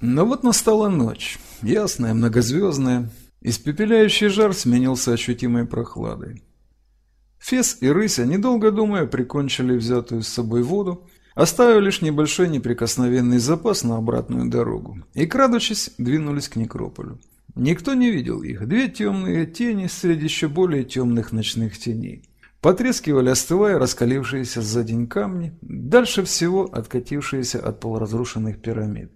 Но вот настала ночь, ясная, многозвездная. Испепеляющий жар сменился ощутимой прохладой. Фес и Рыся, недолго думая, прикончили взятую с собой воду, оставив лишь небольшой неприкосновенный запас на обратную дорогу, и, крадучись, двинулись к некрополю. Никто не видел их, две темные тени среди еще более темных ночных теней. Потрескивали, остывая, раскалившиеся за день камни, дальше всего откатившиеся от полуразрушенных пирамид.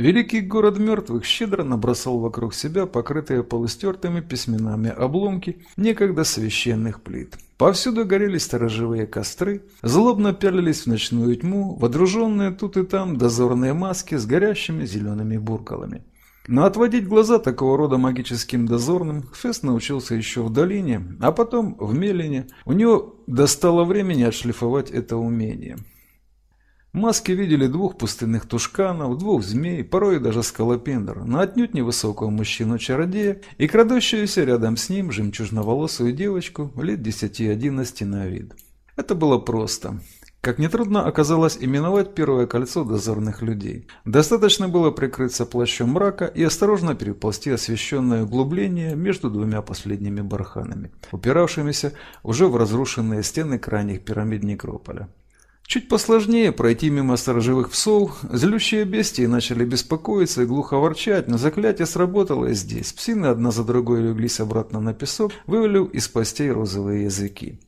Великий город мертвых щедро набросал вокруг себя покрытые полустертыми письменами обломки некогда священных плит. Повсюду горели сторожевые костры, злобно пялились в ночную тьму, водруженные тут и там дозорные маски с горящими зелеными буркалами. Но отводить глаза такого рода магическим дозорным Фест научился еще в долине, а потом в Мелине. У него достало времени отшлифовать это умение. Маски видели двух пустынных тушканов, двух змей, порой даже скалопендр, но отнюдь невысокого мужчину-чародея и крадущуюся рядом с ним жемчужноволосую девочку лет 10-11 на вид. Это было просто. Как нетрудно оказалось именовать первое кольцо дозорных людей. Достаточно было прикрыться плащом мрака и осторожно переползти освещенное углубление между двумя последними барханами, упиравшимися уже в разрушенные стены крайних пирамид Некрополя. Чуть посложнее пройти мимо сторожевых псов, злющие бестии начали беспокоиться и глухо ворчать, но заклятие сработало и здесь. Псины одна за другой леглись обратно на песок, вывалив из постей розовые языки.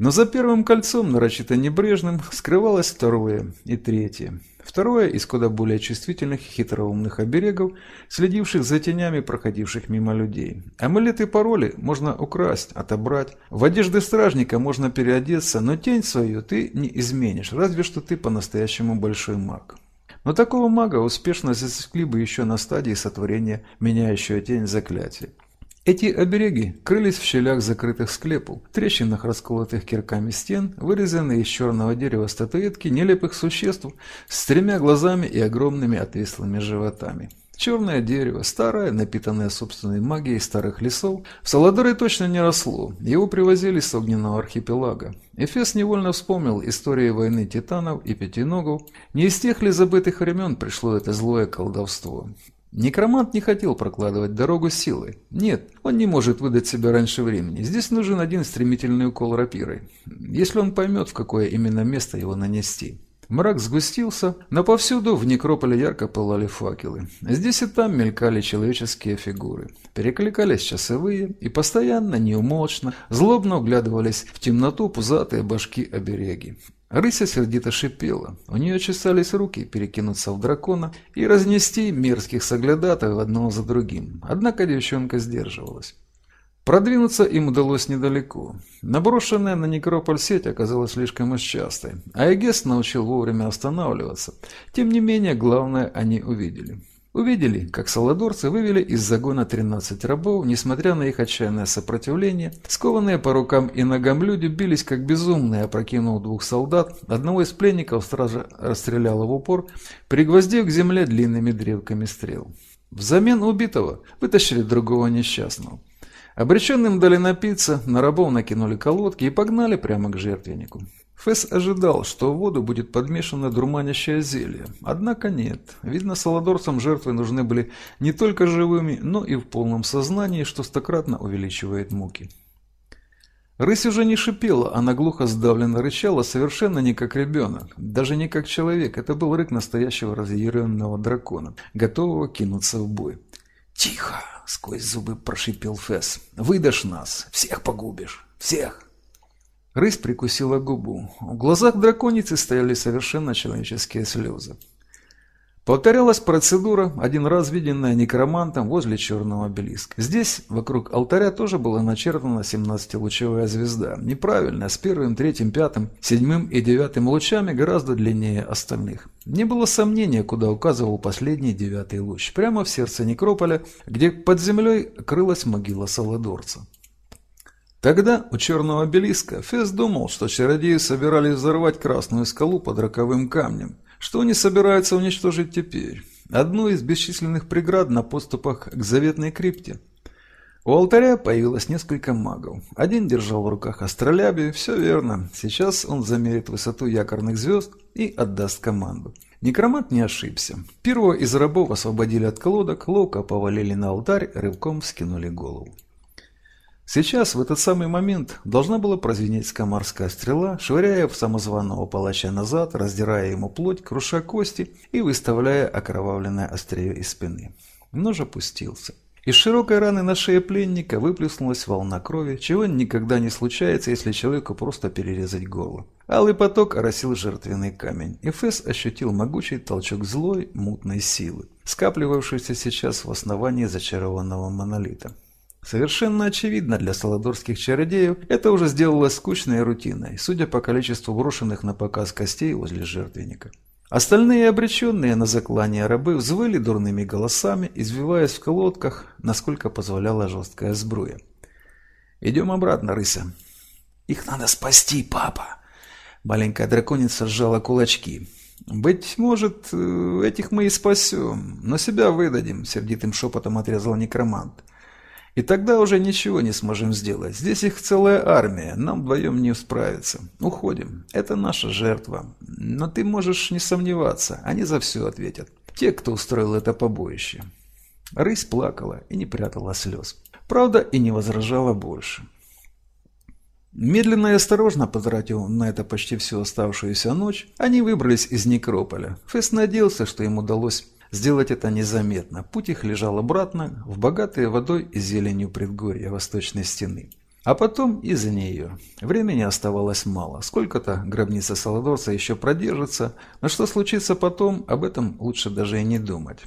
Но за первым кольцом, нарочито небрежным, скрывалось второе и третье. Второе из куда более чувствительных и хитроумных оберегов, следивших за тенями проходивших мимо людей. Амулеты и пароли можно украсть, отобрать. В одежды стражника можно переодеться, но тень свою ты не изменишь, разве что ты по-настоящему большой маг. Но такого мага успешно засекли бы еще на стадии сотворения меняющего тень заклятия. Эти обереги крылись в щелях закрытых склепов, трещинах расколотых кирками стен, вырезанные из черного дерева статуэтки нелепых существ с тремя глазами и огромными отвислыми животами. Черное дерево, старое, напитанное собственной магией старых лесов, в Саладоре точно не росло, его привозили с огненного архипелага. Эфес невольно вспомнил истории войны титанов и пятиногов, не из тех ли забытых времен пришло это злое колдовство. Некромант не хотел прокладывать дорогу силой. Нет, он не может выдать себя раньше времени. Здесь нужен один стремительный укол рапирой. Если он поймет, в какое именно место его нанести. Мрак сгустился, но повсюду в некрополе ярко пылали факелы. Здесь и там мелькали человеческие фигуры. Перекликались часовые и постоянно, неумолчно, злобно углядывались в темноту пузатые башки-обереги. Рыся сердито шипела. У нее чесались руки перекинуться в дракона и разнести мерзких соглядатаев одного за другим. Однако девчонка сдерживалась. Продвинуться им удалось недалеко. Наброшенная на некрополь сеть оказалась слишком уж частой, а Эгес научил вовремя останавливаться. Тем не менее, главное они увидели. Увидели, как саладорцы вывели из загона 13 рабов, несмотря на их отчаянное сопротивление. Скованные по рукам и ногам люди бились как безумные, опрокинув двух солдат. Одного из пленников стража расстреляла в упор, пригвоздив к земле длинными древками стрел. Взамен убитого вытащили другого несчастного. Обреченным дали напиться, на рабов накинули колодки и погнали прямо к жертвеннику. Фесс ожидал, что в воду будет подмешано дурманящее зелье. Однако нет. Видно, саладорцам жертвы нужны были не только живыми, но и в полном сознании, что стократно увеличивает муки. Рысь уже не шипела, она глухо сдавленно рычала, совершенно не как ребенок, даже не как человек. Это был рык настоящего разъяренного дракона, готового кинуться в бой. «Тихо!» — сквозь зубы прошипел Фесс. «Выдашь нас! Всех погубишь! Всех!» Рысь прикусила губу. В глазах драконицы стояли совершенно человеческие слезы. Повторялась процедура, один раз виденная некромантом возле черного обелиска. Здесь, вокруг алтаря, тоже была начертана 17-лучевая звезда. Неправильная, с первым, третьим, пятым, седьмым и девятым лучами гораздо длиннее остальных. Не было сомнения, куда указывал последний девятый луч. Прямо в сердце некрополя, где под землей крылась могила Саладорца. Тогда у черного обелиска Фес думал, что чародеи собирались взорвать красную скалу под роковым камнем. Что они собираются уничтожить теперь? Одну из бесчисленных преград на подступах к заветной крипте. У алтаря появилось несколько магов. Один держал в руках астролябию, все верно. Сейчас он замерит высоту якорных звезд и отдаст команду. Некромант не ошибся. Первого из рабов освободили от колодок, ловко повалили на алтарь, рывком скинули голову. Сейчас, в этот самый момент, должна была прозвенеть скамарская стрела, швыряя в самозваного палача назад, раздирая ему плоть, круша кости и выставляя окровавленное острие из спины. Нож опустился. Из широкой раны на шее пленника выплеснулась волна крови, чего никогда не случается, если человеку просто перерезать горло. Алый поток оросил жертвенный камень, и Фесс ощутил могучий толчок злой, мутной силы, скапливавшейся сейчас в основании зачарованного монолита. Совершенно очевидно для саладорских чародеев, это уже сделалось скучной рутиной, судя по количеству брошенных на показ костей возле жертвенника. Остальные обреченные на заклание рабы взвыли дурными голосами, извиваясь в колодках, насколько позволяла жесткая сбруя. «Идем обратно, рыся». «Их надо спасти, папа!» Маленькая драконица сжала кулачки. «Быть может, э, этих мы и спасем, но себя выдадим», — сердитым шепотом отрезал некромант. И тогда уже ничего не сможем сделать. Здесь их целая армия, нам вдвоем не справиться. Уходим. Это наша жертва. Но ты можешь не сомневаться, они за все ответят. Те, кто устроил это побоище. Рысь плакала и не прятала слез. Правда, и не возражала больше. Медленно и осторожно потратив на это почти всю оставшуюся ночь, они выбрались из Некрополя. Фест надеялся, что им удалось Сделать это незаметно. Путь их лежал обратно, в богатые водой и зеленью предгорья восточной стены. А потом и за нее. Времени оставалось мало. Сколько-то гробница Саладорца еще продержится, но что случится потом, об этом лучше даже и не думать.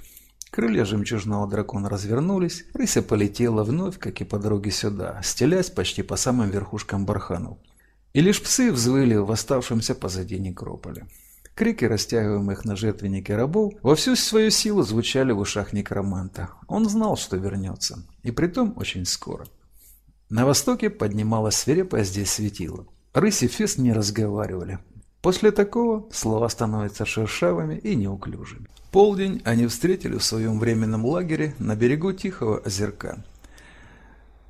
Крылья жемчужного дракона развернулись, рыся полетела вновь, как и по дороге сюда, стелясь почти по самым верхушкам барханов. И лишь псы взвыли в оставшемся позади некрополя. Крики растягиваемых на жертвеннике рабов во всю свою силу звучали в ушах некроманта. Он знал, что вернется, и притом очень скоро. На востоке поднималась свирепая здесь светило. Рыси Фест не разговаривали. После такого слова становятся шершавыми и неуклюжими. Полдень они встретили в своем временном лагере на берегу Тихого озерка.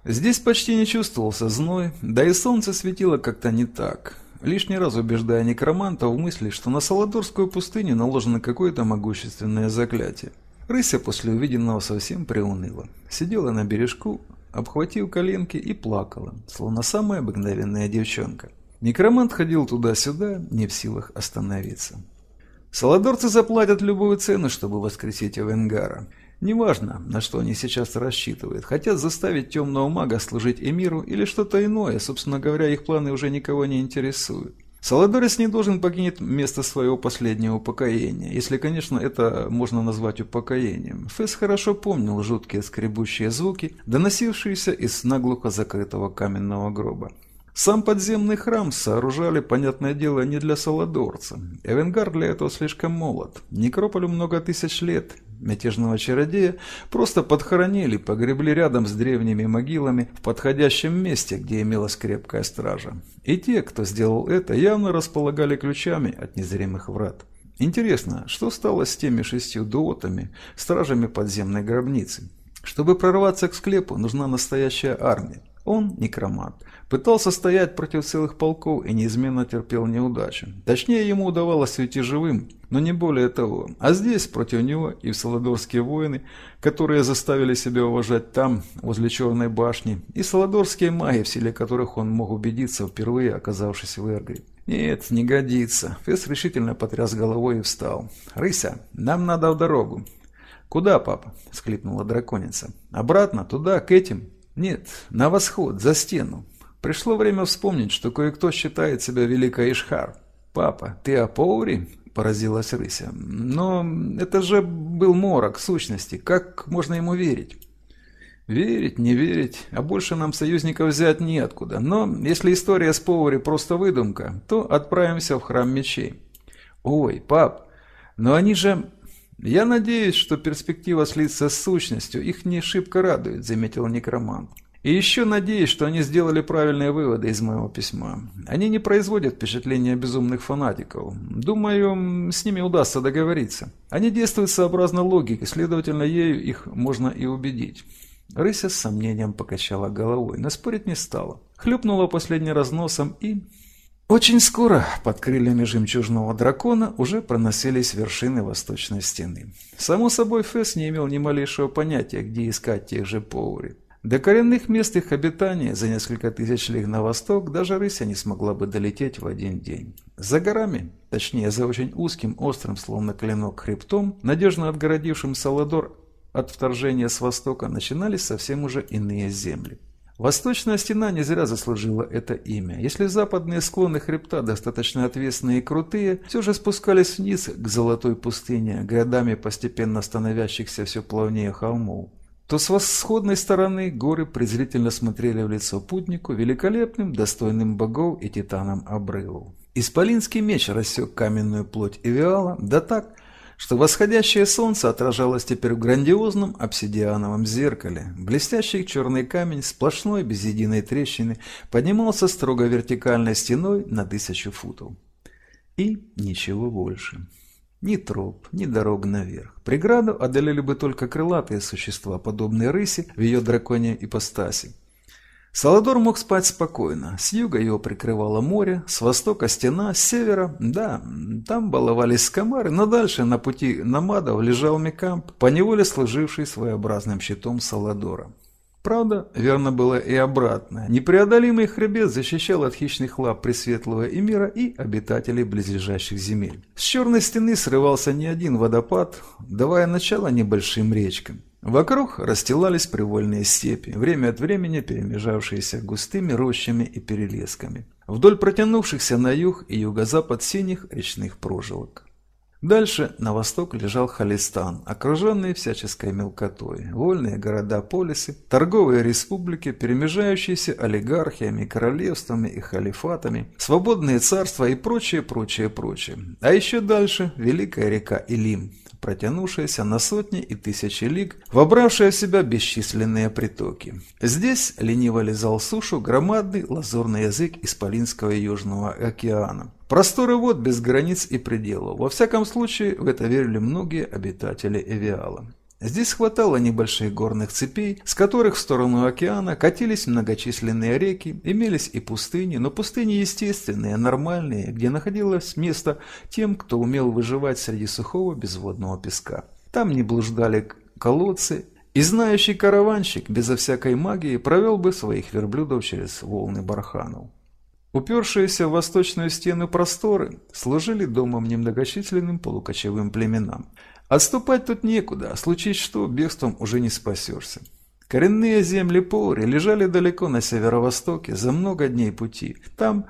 Здесь почти не чувствовался зной, да и солнце светило как-то не так лишний раз убеждая некроманта в мысли, что на Саладорскую пустыню наложено какое-то могущественное заклятие. Рыся после увиденного совсем приуныла. Сидела на бережку, обхватив коленки и плакала, словно самая обыкновенная девчонка. Некромант ходил туда-сюда, не в силах остановиться. Саладорцы заплатят любую цену, чтобы воскресить Эвенгара. Неважно, на что они сейчас рассчитывают. Хотят заставить темного мага служить Эмиру или что-то иное. Собственно говоря, их планы уже никого не интересуют. Саладорис не должен покинуть место своего последнего упокоения, если, конечно, это можно назвать упокоением. Фесс хорошо помнил жуткие скребущие звуки, доносившиеся из наглухо закрытого каменного гроба. Сам подземный храм сооружали, понятное дело, не для Саладорца. Эвенгар для этого слишком молод. Некрополю много тысяч лет, мятежного чародея просто подхоронили, погребли рядом с древними могилами в подходящем месте, где имелась крепкая стража. И те, кто сделал это, явно располагали ключами от незримых врат. Интересно, что стало с теми шестью дуотами, стражами подземной гробницы? Чтобы прорваться к склепу, нужна настоящая армия. Он, некромант, пытался стоять против целых полков и неизменно терпел неудачу. Точнее, ему удавалось уйти живым, но не более того. А здесь против него и в Саладорские воины, которые заставили себя уважать там, возле Черной башни, и Саладорские маги, в силе которых он мог убедиться, впервые оказавшись в Эргре. «Нет, не годится». Фес решительно потряс головой и встал. «Рыся, нам надо в дорогу». «Куда, папа?» – склипнула драконица. «Обратно, туда, к этим». Нет, на восход, за стену. Пришло время вспомнить, что кое-кто считает себя великой Ишхар. «Папа, ты о Поуре?» – поразилась Рыся. «Но это же был морок сущности. Как можно ему верить?» «Верить, не верить, а больше нам союзников взять неоткуда. Но если история с Поури просто выдумка, то отправимся в Храм Мечей». «Ой, пап, но они же «Я надеюсь, что перспектива слиться с сущностью их не шибко радует», — заметил некромант. «И еще надеюсь, что они сделали правильные выводы из моего письма. Они не производят впечатления безумных фанатиков. Думаю, с ними удастся договориться. Они действуют сообразно логике, следовательно, ею их можно и убедить». Рыся с сомнением покачала головой, но спорить не стала. Хлюпнула последний раз носом и Очень скоро под крыльями жемчужного дракона уже проносились вершины восточной стены. Само собой, Фесс не имел ни малейшего понятия, где искать тех же Поури. До коренных мест их обитания за несколько тысяч лиг на восток даже рыся не смогла бы долететь в один день. За горами, точнее за очень узким, острым, словно клинок хребтом, надежно отгородившим Саладор от вторжения с востока, начинались совсем уже иные земли. Восточная стена не зря заслужила это имя. Если западные склоны хребта достаточно отвесные и крутые, все же спускались вниз к золотой пустыне, годами постепенно становящихся все плавнее холмов, то с восходной стороны горы презрительно смотрели в лицо путнику великолепным, достойным богов и титанам обрывов. Исполинский меч рассек каменную плоть Эвиала, да так, что восходящее солнце отражалось теперь в грандиозном обсидиановом зеркале. Блестящий черный камень, сплошной, без единой трещины, поднимался строго вертикальной стеной на тысячу футов. И ничего больше. Ни троп, ни дорог наверх. Преграду одолели бы только крылатые существа, подобные рыси в ее драконьей ипостаси. Саладор мог спать спокойно. С юга его прикрывало море, с востока стена, с севера, да, там баловались скамары, но дальше на пути намадов лежал Микамп, поневоле служивший своеобразным щитом Саладора. Правда, верно было и обратное. Непреодолимый хребет защищал от хищных лап Пресветлого Эмира и обитателей близлежащих земель. С черной стены срывался не один водопад, давая начало небольшим речкам. Вокруг расстилались привольные степи, время от времени перемежавшиеся густыми рощами и перелесками, вдоль протянувшихся на юг и юго-запад синих речных прожилок. Дальше на восток лежал Халистан, окруженный всяческой мелкотой, вольные города-полисы, торговые республики, перемежающиеся олигархиями, королевствами и халифатами, свободные царства и прочее, прочее, прочее. А еще дальше великая река Илим, протянувшаяся на сотни и тысячи лиг, вобравшая в себя бесчисленные притоки. Здесь лениво лизал сушу громадный лазурный язык Исполинского Южного океана. Просторы вод без границ и пределов. Во всяком случае, в это верили многие обитатели Эвиала. Здесь хватало небольших горных цепей, с которых в сторону океана катились многочисленные реки, имелись и пустыни, но пустыни естественные, нормальные, где находилось место тем, кто умел выживать среди сухого безводного песка. Там не блуждали колодцы, и знающий караванщик безо всякой магии провел бы своих верблюдов через волны барханов. Упершиеся в восточную стену просторы служили домом немногочисленным полукочевым племенам – Отступать тут некуда, а случись что, бегством уже не спасешься. Коренные земли Поури лежали далеко на северо-востоке, за много дней пути. Там,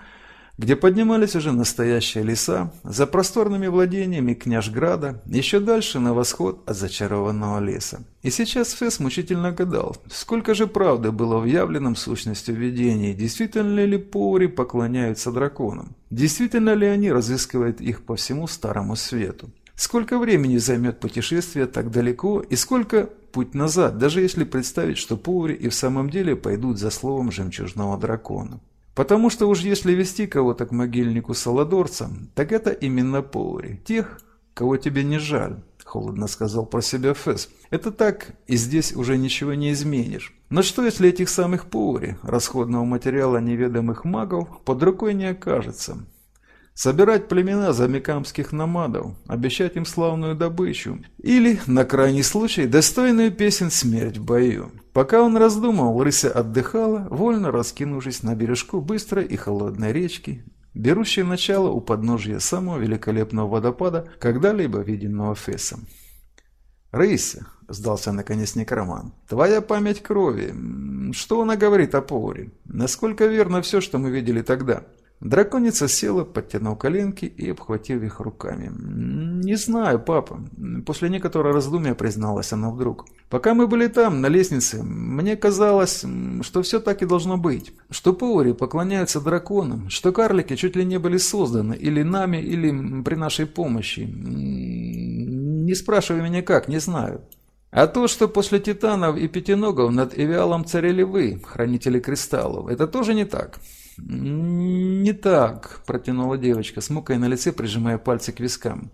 где поднимались уже настоящие леса, за просторными владениями княжграда, еще дальше на восход от зачарованного леса. И сейчас Фесс мучительно гадал, сколько же правды было в явленном сущностью видении, действительно ли Поури поклоняются драконам, действительно ли они разыскивают их по всему Старому Свету. Сколько времени займет путешествие так далеко и сколько путь назад, даже если представить, что Паури и в самом деле пойдут за словом жемчужного дракона. Потому что уж если вести кого-то к могильнику Саладорцам, так это именно Паури, тех, кого тебе не жаль. Холодно сказал про себя Фэс. Это так, и здесь уже ничего не изменишь. Но что если этих самых Паури, расходного материала неведомых магов, под рукой не окажется? Собирать племена замикамских намадов, обещать им славную добычу или, на крайний случай, достойную песен смерть в бою. Пока он раздумал, рыся отдыхала, вольно раскинувшись на бережку быстрой и холодной речки, берущей начало у подножия самого великолепного водопада, когда-либо виденного Фесом. «Рыся», — сдался наконец некроман, — «твоя память крови. Что она говорит о Поуре? Насколько верно все, что мы видели тогда?» Драконица села, подтянув коленки и обхватив их руками. «Не знаю, папа». После некоторого раздумья призналась она вдруг. «Пока мы были там, на лестнице, мне казалось, что все так и должно быть. Что Паури поклоняются драконам, что карлики чуть ли не были созданы или нами, или при нашей помощи. Не спрашивай меня как, не знаю». А то, что после титанов и пятиногов над Эвиалом царили вы, хранители кристаллов, это тоже не так. «Не так», – протянула девочка, с мукой на лице, прижимая пальцы к вискам.